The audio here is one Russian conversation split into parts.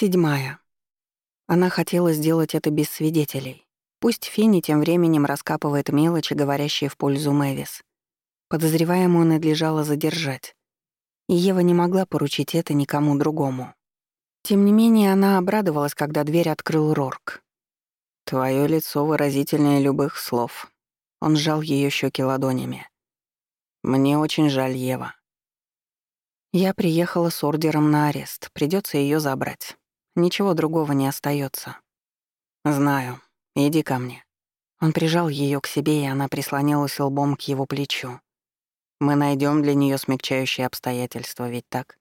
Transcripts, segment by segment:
Седьмая. Она хотела сделать это без свидетелей. Пусть Финни тем временем раскапывает мелочи, говорящие в пользу Мэвис. Подозреваемую надлежало задержать. И Ева не могла поручить это никому другому. Тем не менее, она обрадовалась, когда дверь открыл Рорк. «Твоё лицо выразительнее любых слов». Он сжал её щеки ладонями. «Мне очень жаль, Ева». Я приехала с ордером на арест. Придётся её забрать. Ничего другого не остаётся. «Знаю. Иди ко мне». Он прижал её к себе, и она прислонилась лбом к его плечу. «Мы найдём для неё смягчающие обстоятельства, ведь так?»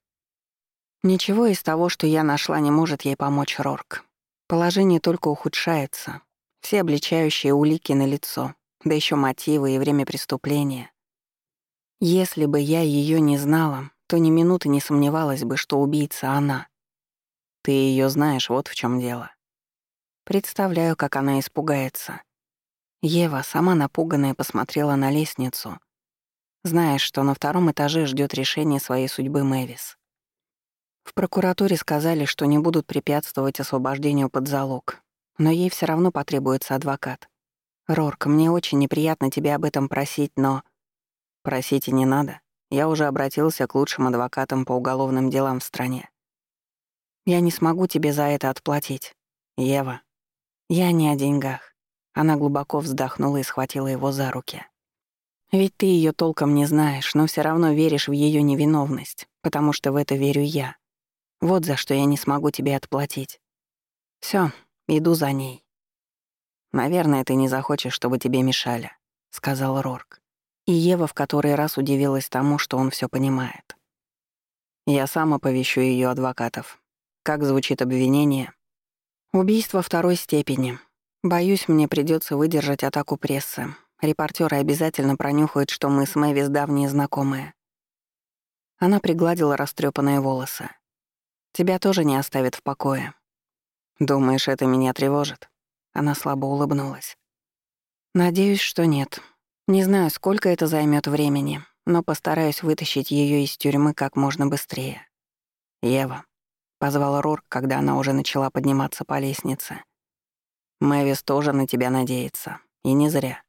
Ничего из того, что я нашла, не может ей помочь Рорк. Положение только ухудшается. Все обличающие улики на лицо, да еще мотивы и время преступления. Если бы я ее не знала, то ни минуты не сомневалась бы, что убийца она. Ты ее знаешь, вот в чем дело. Представляю, как она испугается. Ева, сама напуганная, посмотрела на лестницу, зная, что на втором этаже ждет решение своей судьбы Мэвис. В прокуратуре сказали, что не будут препятствовать освобождению под залог, но ей все равно потребуется адвокат. Рорк, мне очень неприятно тебя об этом просить, но... Просить и не надо. Я уже обратился к лучшим адвокатам по уголовным делам в стране. Я не смогу тебе за это отплатить. Ева. Я не о деньгах. Она глубоко вздохнула и схватила его за руки. Ведь ты ее толком не знаешь, но все равно веришь в ее невиновность, потому что в это верю я. Вот за что я не смогу тебе отплатить. Все, иду за ней. Наверное, ты не захочешь, чтобы тебе мешали, сказал Рорк. И Ева в который раз удивилась тому, что он все понимает. Я сам оповещу ее адвокатов. Как звучит обвинение? Убийство второй степени. Боюсь, мне придется выдержать атаку прессы. Репортеры обязательно пронюхают, что мы с Мэвис давние знакомые. Она пригладила растрепанные волосы. Тебя тоже не оставят в покое. Думаешь, это меня тревожит? Она слабо улыбнулась. Надеюсь, что нет. Не знаю, сколько это займет времени, но постараюсь вытащить ее из тюрьмы как можно быстрее. Ева, позвала Рорк, когда она уже начала подниматься по лестнице. Мэвис тоже на тебя надеется, и не зря.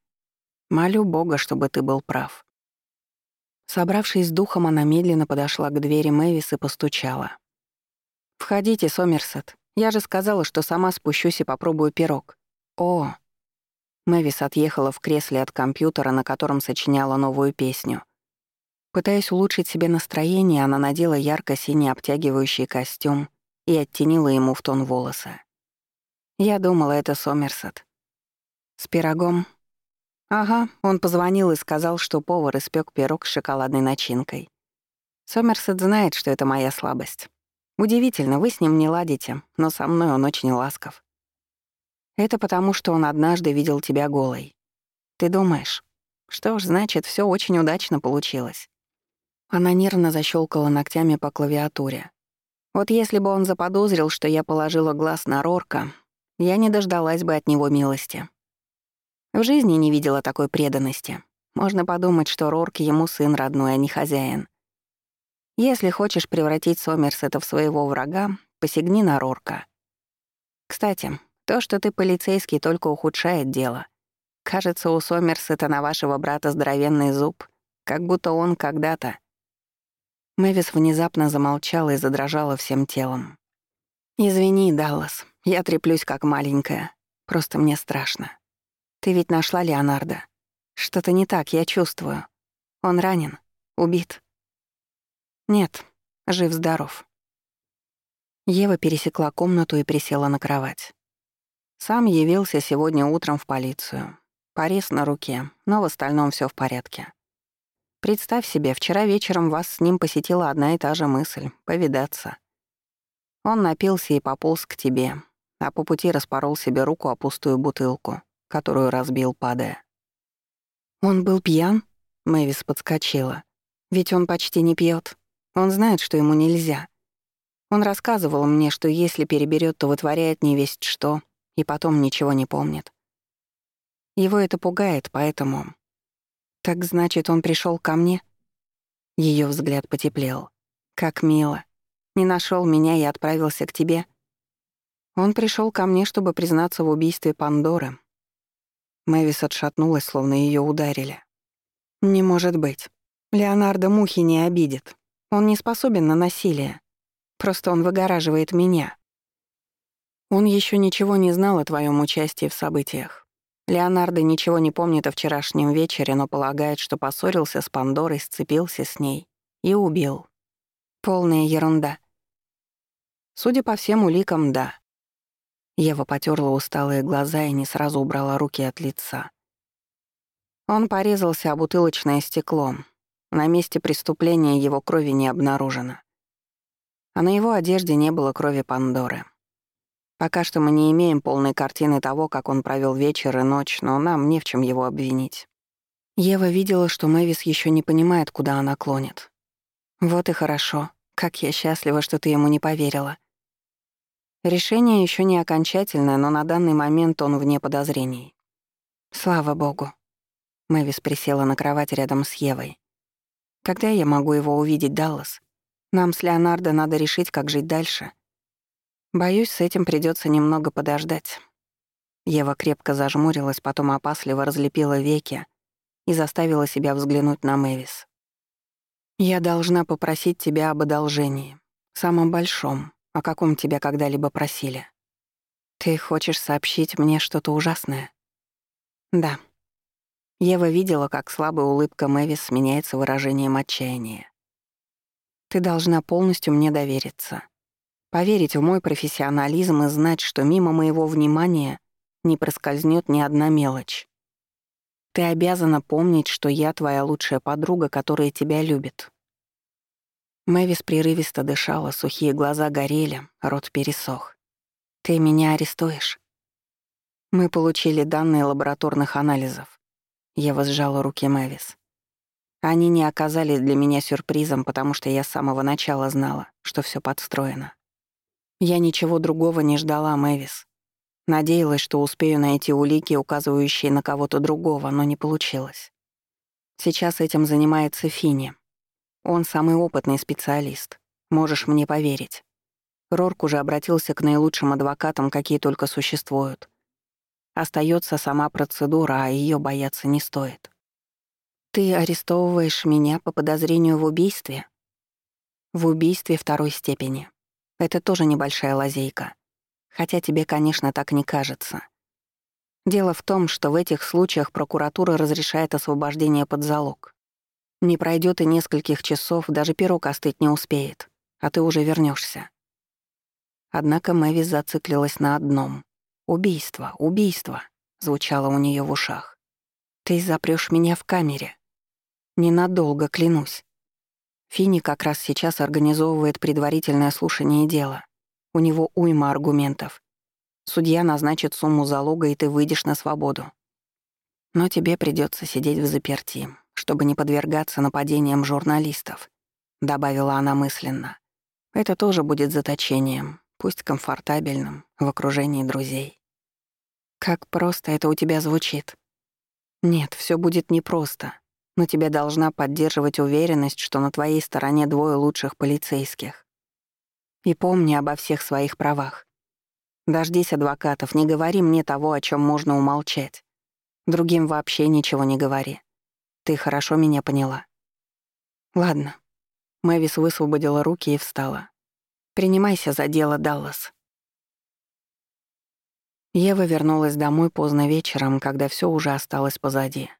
Молю Бога, чтобы ты был прав. Собравшись с духом, она медленно подошла к двери Мэвис и постучала. «Входите, Сомерсет. Я же сказала, что сама спущусь и попробую пирог». «О!» Мэвис отъехала в кресле от компьютера, на котором сочиняла новую песню. Пытаясь улучшить себе настроение, она надела ярко-синий обтягивающий костюм и оттенила ему в тон волосы. Я думала, это Сомерсет. С пирогом? Ага, он позвонил и сказал, что повар испек пирог с шоколадной начинкой. Сомерсет знает, что это моя слабость. Удивительно, вы с ним не ладите, но со мной он очень ласков. Это потому, что он однажды видел тебя голой. Ты думаешь? Что ж, значит, все очень удачно получилось. Она нервно защелкала ногтями по клавиатуре. Вот если бы он заподозрил, что я положила глаз на Рорка, я не дождалась бы от него милости. В жизни не видела такой преданности. Можно подумать, что Рорк ему сын родной, а не хозяин. Если хочешь превратить Сомерсета в своего врага, посягни на Рорка. Кстати, то, что ты полицейский, только ухудшает дело. Кажется, у Сомерсета на вашего брата здоровенный зуб, как будто он когда-то... Мэвис внезапно замолчала и задрожала всем телом. «Извини, Даллас, я треплюсь как маленькая. Просто мне страшно. Ты ведь нашла Леонардо. Что-то не так, я чувствую. Он ранен, убит. Нет, жив-здоров. Ева пересекла комнату и присела на кровать. Сам явился сегодня утром в полицию. Порез на руке, но в остальном все в порядке. Представь себе, вчера вечером вас с ним посетила одна и та же мысль — повидаться. Он напился и пополз к тебе, а по пути распорол себе руку о пустую бутылку, которую разбил, падая. «Он был пьян?» — Мэвис подскочила. «Ведь он почти не пьет. Он знает, что ему нельзя. Он рассказывал мне, что если переберет, то вытворяет не весть что, и потом ничего не помнит. Его это пугает, поэтому... Так значит, он пришел ко мне? Ее взгляд потеплел. Как мило. Не нашел меня и отправился к тебе. Он пришел ко мне, чтобы признаться в убийстве Пандоры. Мэвис отшатнулась, словно ее ударили. «Не может быть. Леонардо мухи не обидит. Он не способен на насилие. Просто он выгораживает меня. Он еще ничего не знал о твоем участии в событиях. Леонардо ничего не помнит о вчерашнем вечере, но полагает, что поссорился с Пандорой, сцепился с ней и убил. Полная ерунда. Судя по всем уликам, да. Ева потерла усталые глаза и не сразу убрала руки от лица. Он порезался о бутылочное стекло. На месте преступления его крови не обнаружено. А на его одежде не было крови Пандоры. Пока что мы не имеем полной картины того, как он провел вечер и ночь, но нам не в чем его обвинить. Ева видела, что Мэвис еще не понимает, куда она клонит. Вот и хорошо. Как я счастлива, что ты ему не поверила. Решение еще не окончательное, но на данный момент он вне подозрений. Слава богу. Мэвис присела на кровать рядом с Евой. Когда я могу его увидеть, Даллас? Нам с Леонардо надо решить, как жить дальше. Боюсь, с этим придется немного подождать. Ева крепко зажмурилась, потом опасливо разлепила веки и заставила себя взглянуть на Мэвис. «Я должна попросить тебя об одолжении. Самом большом, о каком тебя когда-либо просили. Ты хочешь сообщить мне что-то ужасное?» «Да». Ева видела, как слабая улыбка Мэвис сменяется выражением отчаяния. «Ты должна полностью мне довериться. Поверить в мой профессионализм и знать, что мимо моего внимания не проскользнет ни одна мелочь. Ты обязана помнить, что я твоя лучшая подруга, которая тебя любит. Мэвис прерывисто дышала, сухие глаза горели, рот пересох. «Ты меня арестуешь?» «Мы получили данные лабораторных анализов». Я возжала руки Мэвис. Они не оказались для меня сюрпризом, потому что я с самого начала знала, что все подстроено. Я ничего другого не ждала, Мэвис. Надеялась, что успею найти улики, указывающие на кого-то другого, но не получилось. Сейчас этим занимается Фини. Он самый опытный специалист. Можешь мне поверить. Рорк уже обратился к наилучшим адвокатам, какие только существуют. Остается сама процедура, а ее бояться не стоит. Ты арестовываешь меня по подозрению в убийстве? В убийстве второй степени. Это тоже небольшая лазейка. Хотя тебе, конечно, так не кажется. Дело в том, что в этих случаях прокуратура разрешает освобождение под залог. Не пройдет и нескольких часов, даже пирог остыть не успеет, а ты уже вернешься. Однако Мэвис зациклилась на одном. «Убийство, убийство», — звучало у нее в ушах. «Ты запрёшь меня в камере. Ненадолго, клянусь. Фини как раз сейчас организовывает предварительное слушание дела. У него уйма аргументов. Судья назначит сумму залога, и ты выйдешь на свободу. Но тебе придется сидеть в заперти, чтобы не подвергаться нападениям журналистов», — добавила она мысленно. «Это тоже будет заточением, пусть комфортабельным, в окружении друзей». «Как просто это у тебя звучит». «Нет, все будет непросто но тебе должна поддерживать уверенность, что на твоей стороне двое лучших полицейских. И помни обо всех своих правах. Дождись адвокатов, не говори мне того, о чем можно умолчать. Другим вообще ничего не говори. Ты хорошо меня поняла. Ладно. Мэвис высвободила руки и встала. Принимайся за дело, Даллас. Ева вернулась домой поздно вечером, когда все уже осталось позади.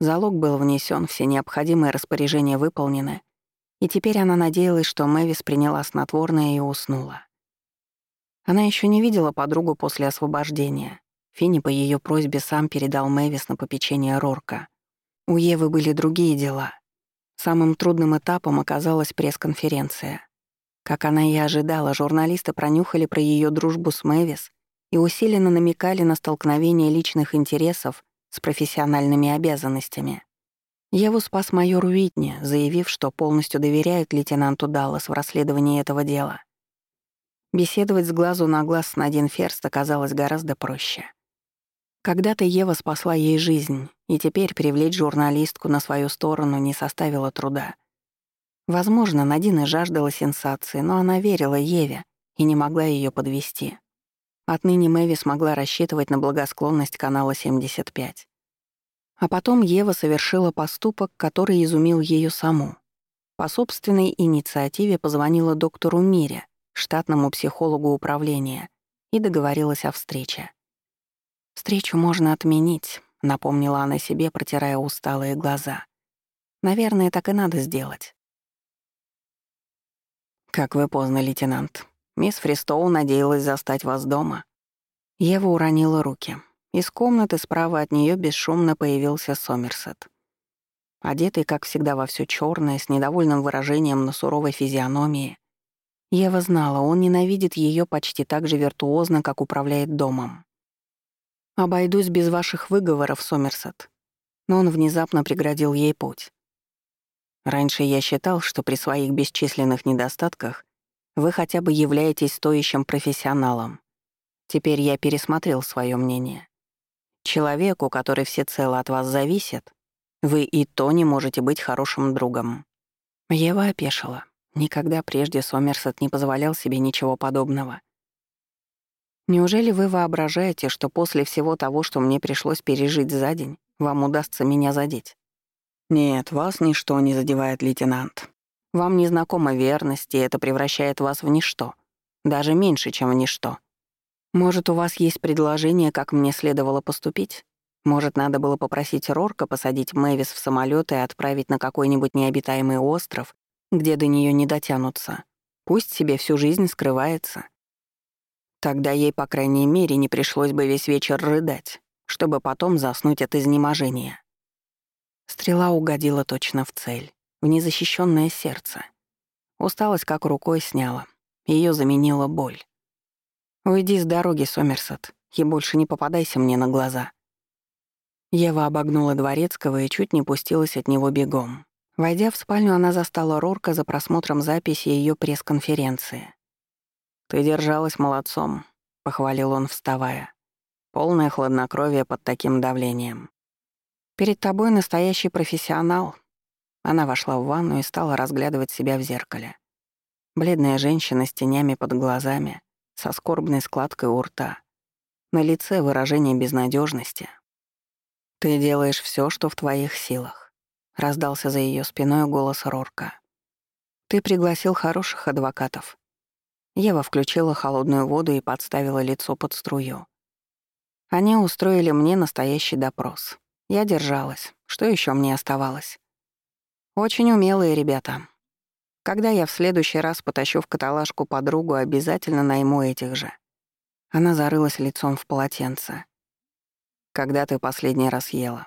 Залог был внесен, все необходимые распоряжения выполнены, и теперь она надеялась, что Мэвис приняла снотворное и уснула. Она еще не видела подругу после освобождения. Финни по ее просьбе сам передал Мэвис на попечение Рорка. У Евы были другие дела. Самым трудным этапом оказалась пресс-конференция. Как она и ожидала, журналисты пронюхали про ее дружбу с Мэвис и усиленно намекали на столкновение личных интересов с профессиональными обязанностями. Еву спас майор Уитни, заявив, что полностью доверяет лейтенанту Даллас в расследовании этого дела. Беседовать с глазу на глаз с Надин Ферст оказалось гораздо проще. Когда-то Ева спасла ей жизнь, и теперь привлечь журналистку на свою сторону не составило труда. Возможно, Надин и жаждала сенсации, но она верила Еве и не могла ее подвести. Отныне Мэви смогла рассчитывать на благосклонность канала 75. А потом Ева совершила поступок, который изумил ее саму. По собственной инициативе позвонила доктору Мире, штатному психологу управления, и договорилась о встрече. «Встречу можно отменить», — напомнила она себе, протирая усталые глаза. «Наверное, так и надо сделать». «Как вы поздно, лейтенант. Мисс Фристоу надеялась застать вас дома». Ева уронила руки. Из комнаты справа от нее бесшумно появился Сомерсет. Одетый, как всегда, во все черное, с недовольным выражением на суровой физиономии. Ева знала, он ненавидит ее почти так же виртуозно, как управляет домом. «Обойдусь без ваших выговоров, Сомерсет». Но он внезапно преградил ей путь. Раньше я считал, что при своих бесчисленных недостатках вы хотя бы являетесь стоящим профессионалом. Теперь я пересмотрел свое мнение. Человеку, который всецело от вас зависит, вы и то не можете быть хорошим другом. Ева опешила. Никогда прежде Сомерсет не позволял себе ничего подобного. Неужели вы воображаете, что после всего того, что мне пришлось пережить за день, вам удастся меня задеть? «Нет, вас ничто не задевает, лейтенант. Вам незнакома верность, и это превращает вас в ничто. Даже меньше, чем в ничто. Может, у вас есть предложение, как мне следовало поступить? Может, надо было попросить Рорка посадить Мэвис в самолет и отправить на какой-нибудь необитаемый остров, где до нее не дотянутся. Пусть себе всю жизнь скрывается. Тогда ей, по крайней мере, не пришлось бы весь вечер рыдать, чтобы потом заснуть от изнеможения. Стрела угодила точно в цель, в незащищенное сердце. Усталость как рукой сняла. Ее заменила боль. «Уйди с дороги, Сомерсет, и больше не попадайся мне на глаза». Ева обогнула Дворецкого и чуть не пустилась от него бегом. Войдя в спальню, она застала Рорка за просмотром записи ее пресс-конференции. «Ты держалась молодцом», — похвалил он, вставая. «Полное хладнокровие под таким давлением. Перед тобой настоящий профессионал». Она вошла в ванну и стала разглядывать себя в зеркале. Бледная женщина с тенями под глазами, со скорбной складкой у рта. На лице выражение безнадежности. «Ты делаешь все, что в твоих силах», — раздался за ее спиной голос Рорка. «Ты пригласил хороших адвокатов». Ева включила холодную воду и подставила лицо под струю. Они устроили мне настоящий допрос. Я держалась. Что еще мне оставалось? Очень умелые ребята. Когда я в следующий раз потащу в каталажку подругу, обязательно найму этих же. Она зарылась лицом в полотенце. Когда ты последний раз ела?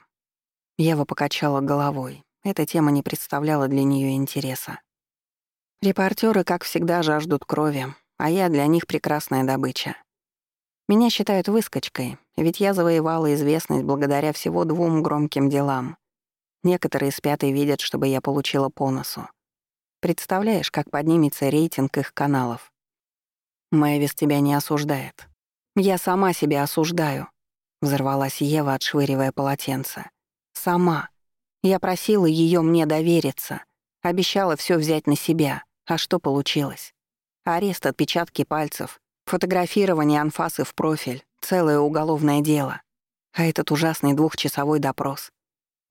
Ева покачала головой. Эта тема не представляла для нее интереса. Репортеры, как всегда, жаждут крови, а я для них прекрасная добыча. Меня считают выскочкой, ведь я завоевала известность благодаря всего двум громким делам. Некоторые спят и видят, чтобы я получила по носу. Представляешь, как поднимется рейтинг их каналов? Мэвис тебя не осуждает. Я сама себя осуждаю. Взорвалась Ева, отшвыривая полотенце. Сама. Я просила ее мне довериться. Обещала все взять на себя. А что получилось? Арест отпечатки пальцев, Фотографирование анфасы в профиль, целое уголовное дело. А этот ужасный двухчасовой допрос.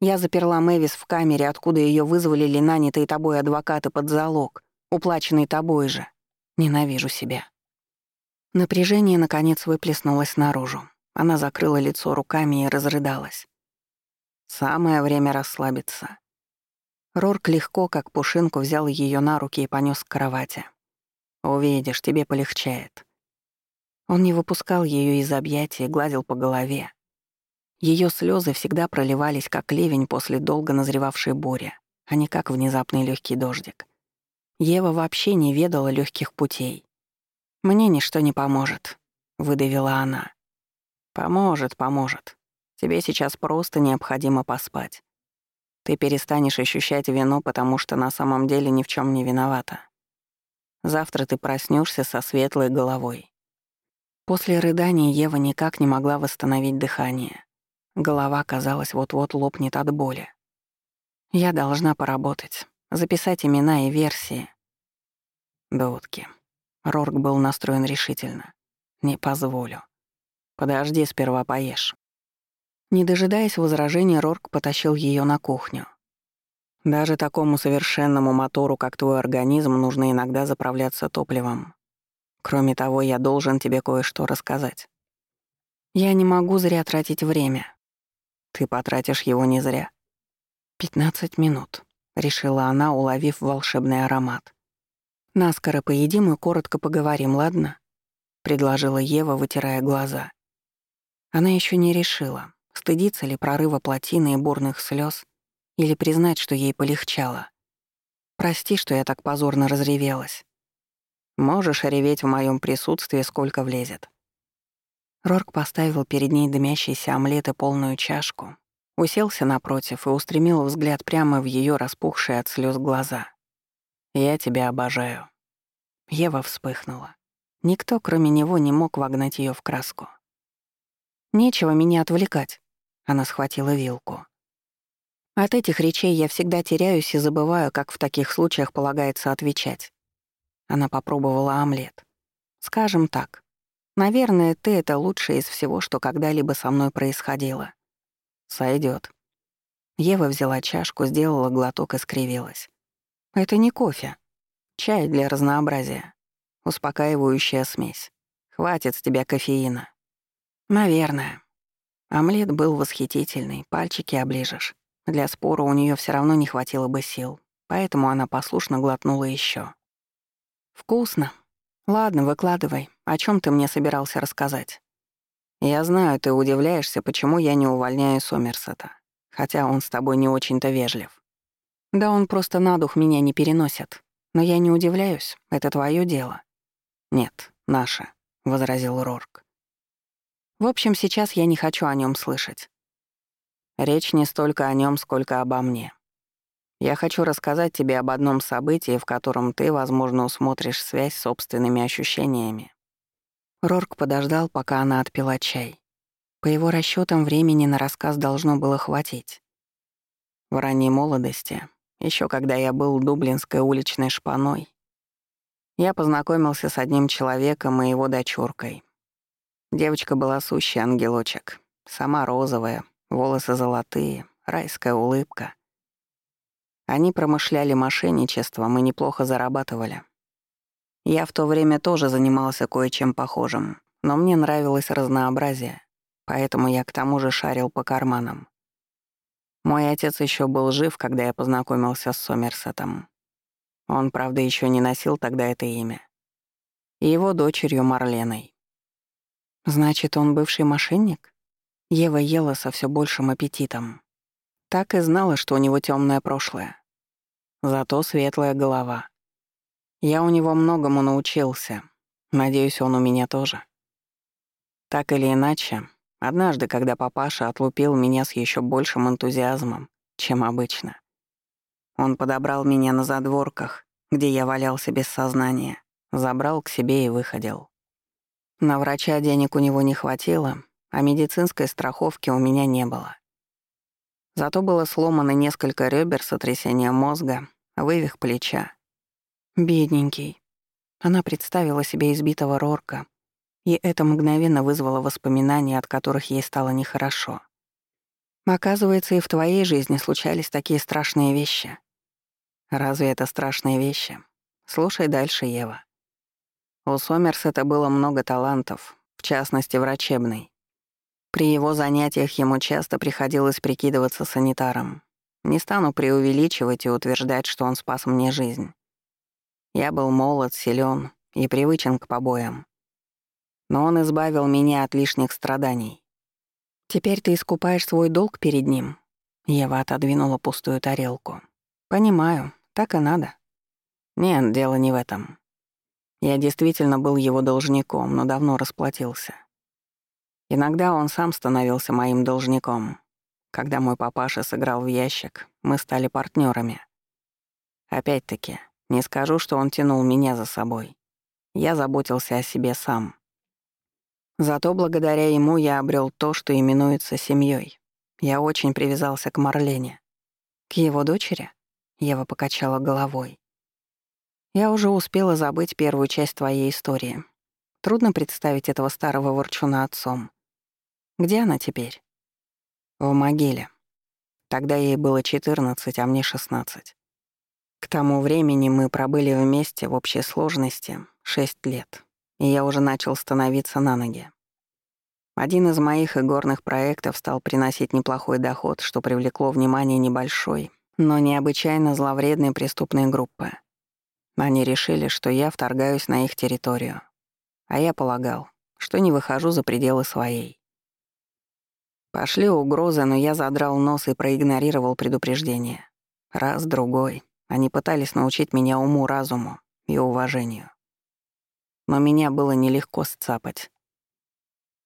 Я заперла Мэвис в камере, откуда ее вызволили нанятые тобой адвокаты под залог, уплаченный тобой же. Ненавижу себя. Напряжение, наконец, выплеснулось наружу. Она закрыла лицо руками и разрыдалась. Самое время расслабиться. Рорк легко, как пушинку, взял ее на руки и понес к кровати. «Увидишь, тебе полегчает. Он не выпускал ее из объятий, гладил по голове. Ее слезы всегда проливались, как ливень после долго назревавшей бури, а не как внезапный легкий дождик. Ева вообще не ведала легких путей. «Мне ничто не поможет», — выдавила она. «Поможет, поможет. Тебе сейчас просто необходимо поспать. Ты перестанешь ощущать вину, потому что на самом деле ни в чем не виновата. Завтра ты проснешься со светлой головой. После рыдания Ева никак не могла восстановить дыхание. Голова, казалось, вот-вот лопнет от боли. Я должна поработать, записать имена и версии. Дудки. Рорк был настроен решительно. Не позволю. Подожди, сперва поешь. Не дожидаясь возражений, Рорк потащил ее на кухню. Даже такому совершенному мотору, как твой организм, нужно иногда заправляться топливом. Кроме того, я должен тебе кое-что рассказать. Я не могу зря тратить время. Ты потратишь его не зря. Пятнадцать минут, решила она, уловив волшебный аромат. Наскоро поедим и коротко поговорим, ладно? предложила Ева, вытирая глаза. Она еще не решила, стыдиться ли прорыва плотины и бурных слез, или признать, что ей полегчало. Прости, что я так позорно разревелась. Можешь реветь в моем присутствии, сколько влезет. Рорк поставил перед ней дымящийся омлет и полную чашку, уселся напротив и устремил взгляд прямо в ее распухшие от слез глаза. «Я тебя обожаю». Ева вспыхнула. Никто, кроме него, не мог вогнать ее в краску. «Нечего меня отвлекать», — она схватила вилку. От этих речей я всегда теряюсь и забываю, как в таких случаях полагается отвечать. Она попробовала омлет. Скажем так, наверное, ты — это лучшее из всего, что когда-либо со мной происходило. Сойдет. Ева взяла чашку, сделала глоток и скривилась. Это не кофе. Чай для разнообразия. Успокаивающая смесь. Хватит с тебя кофеина. Наверное. Омлет был восхитительный, пальчики оближешь. Для спора у нее все равно не хватило бы сил, поэтому она послушно глотнула еще. «Вкусно. Ладно, выкладывай. О чем ты мне собирался рассказать?» «Я знаю, ты удивляешься, почему я не увольняю Сомерсета, хотя он с тобой не очень-то вежлив». «Да он просто на дух меня не переносит. Но я не удивляюсь, это твое дело». «Нет, наше», — возразил Рорк. «В общем, сейчас я не хочу о нем слышать». «Речь не столько о нем, сколько обо мне. Я хочу рассказать тебе об одном событии, в котором ты, возможно, усмотришь связь с собственными ощущениями». Рорк подождал, пока она отпила чай. По его расчетам времени на рассказ должно было хватить. В ранней молодости, еще когда я был дублинской уличной шпаной, я познакомился с одним человеком и его дочуркой. Девочка была сущий ангелочек, сама розовая, волосы золотые, райская улыбка — они промышляли мошенничеством и неплохо зарабатывали. Я в то время тоже занимался кое-чем похожим, но мне нравилось разнообразие, поэтому я к тому же шарил по карманам. Мой отец еще был жив, когда я познакомился с Сомерсетом. Он, правда, еще не носил тогда это имя. И его дочерью Марленой. Значит, он бывший мошенник? Ева ела со все большим аппетитом. Так и знала, что у него темное прошлое. Зато светлая голова. Я у него многому научился. Надеюсь, он у меня тоже. Так или иначе, однажды, когда папаша отлупил меня с еще большим энтузиазмом, чем обычно, он подобрал меня на задворках, где я валялся без сознания, забрал к себе и выходил. На врача денег у него не хватило, а медицинской страховки у меня не было. Зато было сломано несколько ребер, сотрясение мозга, вывих плеча. Бедненький. Она представила себе избитого Рорка, и это мгновенно вызвало воспоминания, от которых ей стало нехорошо. Оказывается, и в твоей жизни случались такие страшные вещи. Разве это страшные вещи? Слушай дальше, Ева. У Сомерсета было много талантов, в частности, врачебный. При его занятиях ему часто приходилось прикидываться санитаром. Не стану преувеличивать и утверждать, что он спас мне жизнь. Я был молод, силен и привычен к побоям. Но он избавил меня от лишних страданий. «Теперь ты искупаешь свой долг перед ним?» Ева отодвинула пустую тарелку. «Понимаю, так и надо». «Нет, дело не в этом. Я действительно был его должником, но давно расплатился. Иногда он сам становился моим должником. Когда мой папаша сыграл в ящик, мы стали партнерами. Опять-таки, не скажу, что он тянул меня за собой. Я заботился о себе сам. Зато благодаря ему я обрел то, что именуется семьей. Я очень привязался к Марлене. К его дочери? Ева покачала головой. Я уже успела забыть первую часть твоей истории. Трудно представить этого старого ворчуна отцом. Где она теперь? В могиле. Тогда ей было 14, а мне 16. К тому времени мы пробыли вместе в общей сложности 6 лет, и я уже начал становиться на ноги. Один из моих игорных проектов стал приносить неплохой доход, что привлекло внимание небольшой, но необычайно зловредной преступной группы. Они решили, что я вторгаюсь на их территорию, а я полагал, что не выхожу за пределы своей. Пошли угрозы, но я задрал нос и проигнорировал предупреждение. Раз, другой. Они пытались научить меня уму-разуму и уважению. Но меня было нелегко сцапать.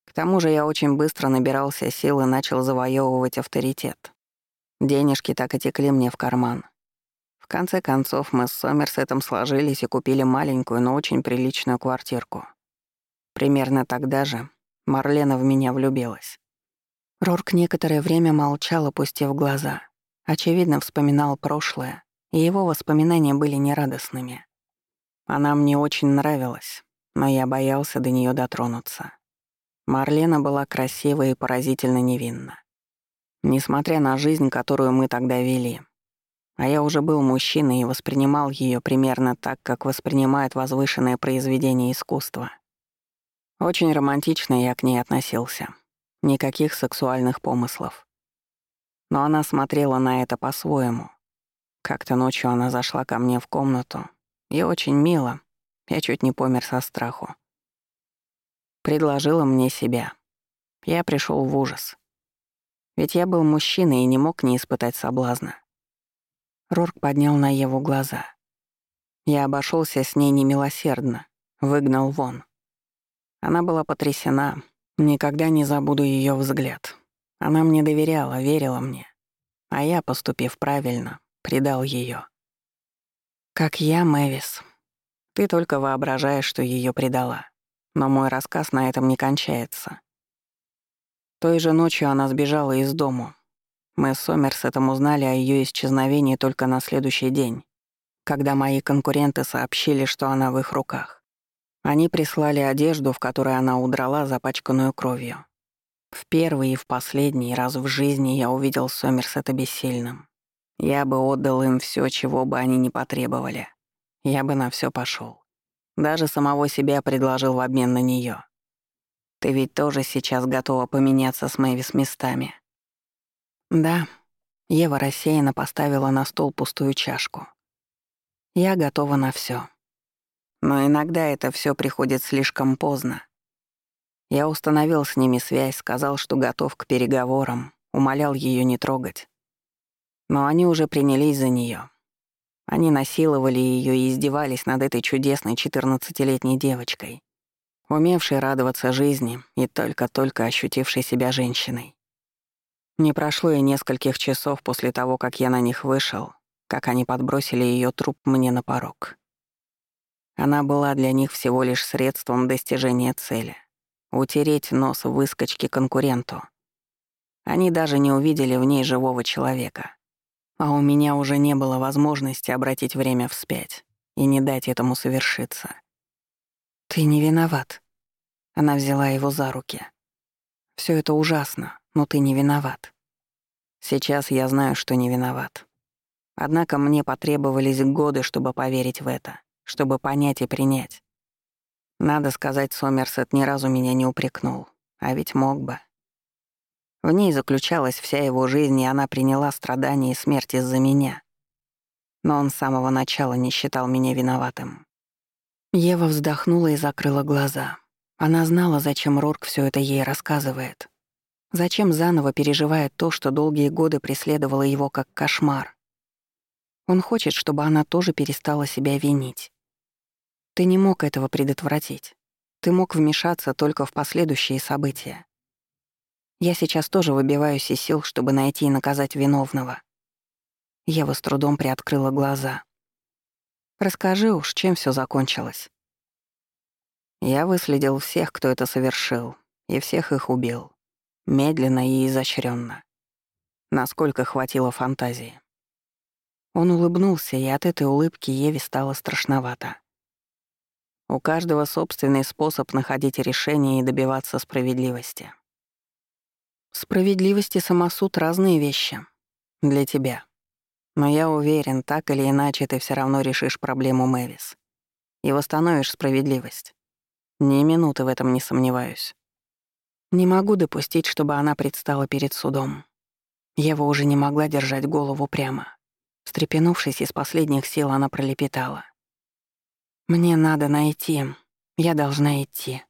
К тому же я очень быстро набирался сил и начал завоевывать авторитет. Денежки так и текли мне в карман. В конце концов, мы с Сомерсетом сложились и купили маленькую, но очень приличную квартирку. Примерно тогда же Марлена в меня влюбилась. Рорк некоторое время молчал, опустив глаза. Очевидно, вспоминал прошлое, и его воспоминания были нерадостными. Она мне очень нравилась, но я боялся до нее дотронуться. Марлена была красива и поразительно невинна. Несмотря на жизнь, которую мы тогда вели. А я уже был мужчиной и воспринимал ее примерно так, как воспринимает возвышенное произведение искусства. Очень романтично я к ней относился. Никаких сексуальных помыслов. Но она смотрела на это по-своему. Как-то ночью она зашла ко мне в комнату, и очень мило, я чуть не помер со страху. Предложила мне себя. Я пришел в ужас. Ведь я был мужчиной и не мог не испытать соблазна. Рорк поднял на Еву глаза. Я обошелся с ней немилосердно, выгнал вон. Она была потрясена, Никогда не забуду ее взгляд. Она мне доверяла, верила мне. А я, поступив правильно, предал ее. Как я, Мэвис. Ты только воображаешь, что ее предала. Но мой рассказ на этом не кончается. Той же ночью она сбежала из дому. Мы с Сомерсетом узнали о ее исчезновении только на следующий день, когда мои конкуренты сообщили, что она в их руках. Они прислали одежду, в которой она удрала, запачканную кровью. В первый и в последний раз в жизни я увидел Сомерсета бессильным. Я бы отдал им все, чего бы они ни потребовали. Я бы на все пошел. Даже самого себя предложил в обмен на нее. Ты ведь тоже сейчас готова поменяться с Мэвис местами. Да, Ева рассеянно поставила на стол пустую чашку. Я готова на все. Но иногда это все приходит слишком поздно. Я установил с ними связь, сказал, что готов к переговорам, умолял ее не трогать. Но они уже принялись за нее. Они насиловали ее и издевались над этой чудесной 14-летней девочкой, умевшей радоваться жизни и только-только ощутившей себя женщиной. Не прошло и нескольких часов после того, как я на них вышел, как они подбросили ее труп мне на порог. Она была для них всего лишь средством достижения цели — утереть нос выскочки конкуренту. Они даже не увидели в ней живого человека. А у меня уже не было возможности обратить время вспять и не дать этому совершиться. «Ты не виноват». Она взяла его за руки. Все это ужасно, но ты не виноват. Сейчас я знаю, что не виноват. Однако мне потребовались годы, чтобы поверить в это чтобы понять и принять. Надо сказать, Сомерсет ни разу меня не упрекнул, а ведь мог бы. В ней заключалась вся его жизнь, и она приняла страдания и смерть из-за меня. Но он с самого начала не считал меня виноватым. Ева вздохнула и закрыла глаза. Она знала, зачем Рорк все это ей рассказывает. Зачем заново переживает то, что долгие годы преследовало его как кошмар. Он хочет, чтобы она тоже перестала себя винить. Ты не мог этого предотвратить. Ты мог вмешаться только в последующие события. Я сейчас тоже выбиваюсь из сил, чтобы найти и наказать виновного. Ева с трудом приоткрыла глаза. Расскажи уж, чем все закончилось. Я выследил всех, кто это совершил, и всех их убил. Медленно и изощренно. Насколько хватило фантазии. Он улыбнулся, и от этой улыбки Еве стало страшновато. У каждого собственный способ находить решение и добиваться справедливости. Справедливость и самосуд — разные вещи. Для тебя. Но я уверен, так или иначе ты все равно решишь проблему Мэвис. И восстановишь справедливость. Ни минуты в этом не сомневаюсь. Не могу допустить, чтобы она предстала перед судом. Ева уже не могла держать голову прямо. Встрепенувшись из последних сил, она пролепетала. «Мне надо найти. Я должна идти».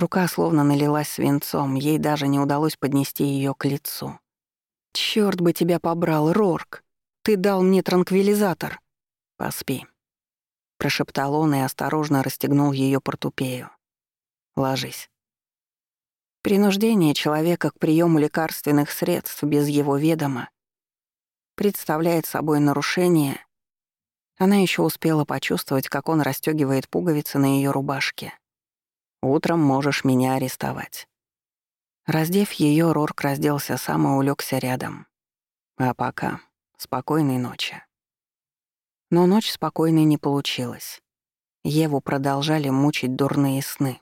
Рука словно налилась свинцом, ей даже не удалось поднести ее к лицу. «Чёрт бы тебя побрал, Рорк! Ты дал мне транквилизатор!» «Поспи», — прошептал он и осторожно расстегнул ее портупею. «Ложись». Принуждение человека к приему лекарственных средств без его ведома представляет собой нарушение. Она еще успела почувствовать, как он расстегивает пуговицы на ее рубашке. «Утром можешь меня арестовать». Раздев ее, Рорк разделся сам и улегся рядом. А пока спокойной ночи. Но ночь спокойной не получилась. Еву продолжали мучить дурные сны.